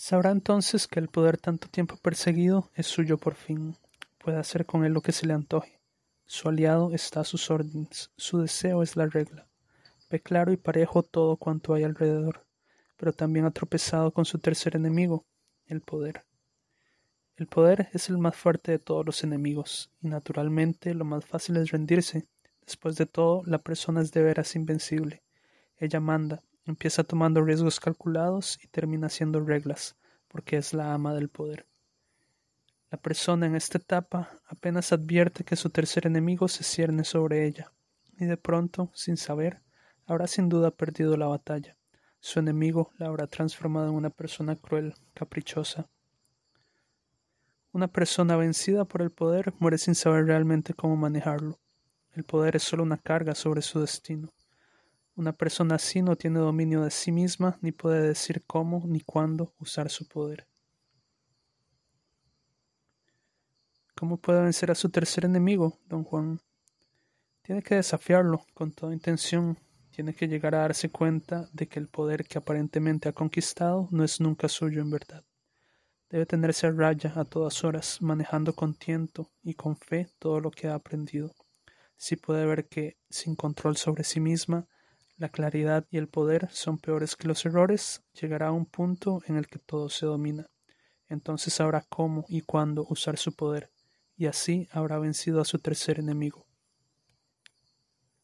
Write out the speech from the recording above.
Sabrá entonces que el poder tanto tiempo perseguido es suyo por fin. Puede hacer con él lo que se le antoje. Su aliado está a sus órdenes, su deseo es la regla. Ve claro y parejo todo cuanto hay alrededor, pero también ha tropezado con su tercer enemigo, el poder. El poder es el más fuerte de todos los enemigos, y naturalmente lo más fácil es rendirse. Después de todo, la persona es de veras invencible. Ella manda, empieza tomando riesgos calculados y termina haciendo reglas, porque es la ama del poder. La persona en esta etapa apenas advierte que su tercer enemigo se cierne sobre ella, y de pronto, sin saber, habrá sin duda perdido la batalla. Su enemigo la habrá transformado en una persona cruel, caprichosa, una persona vencida por el poder muere sin saber realmente cómo manejarlo. El poder es solo una carga sobre su destino. Una persona así no tiene dominio de sí misma ni puede decir cómo ni cuándo usar su poder. ¿Cómo puede vencer a su tercer enemigo, don Juan? Tiene que desafiarlo con toda intención. Tiene que llegar a darse cuenta de que el poder que aparentemente ha conquistado no es nunca suyo en verdad. Debe tenerse a raya a todas horas, manejando con tiento y con fe todo lo que ha aprendido. Si puede ver que, sin control sobre sí misma, la claridad y el poder son peores que los errores, llegará a un punto en el que todo se domina. Entonces sabrá cómo y cuándo usar su poder, y así habrá vencido a su tercer enemigo.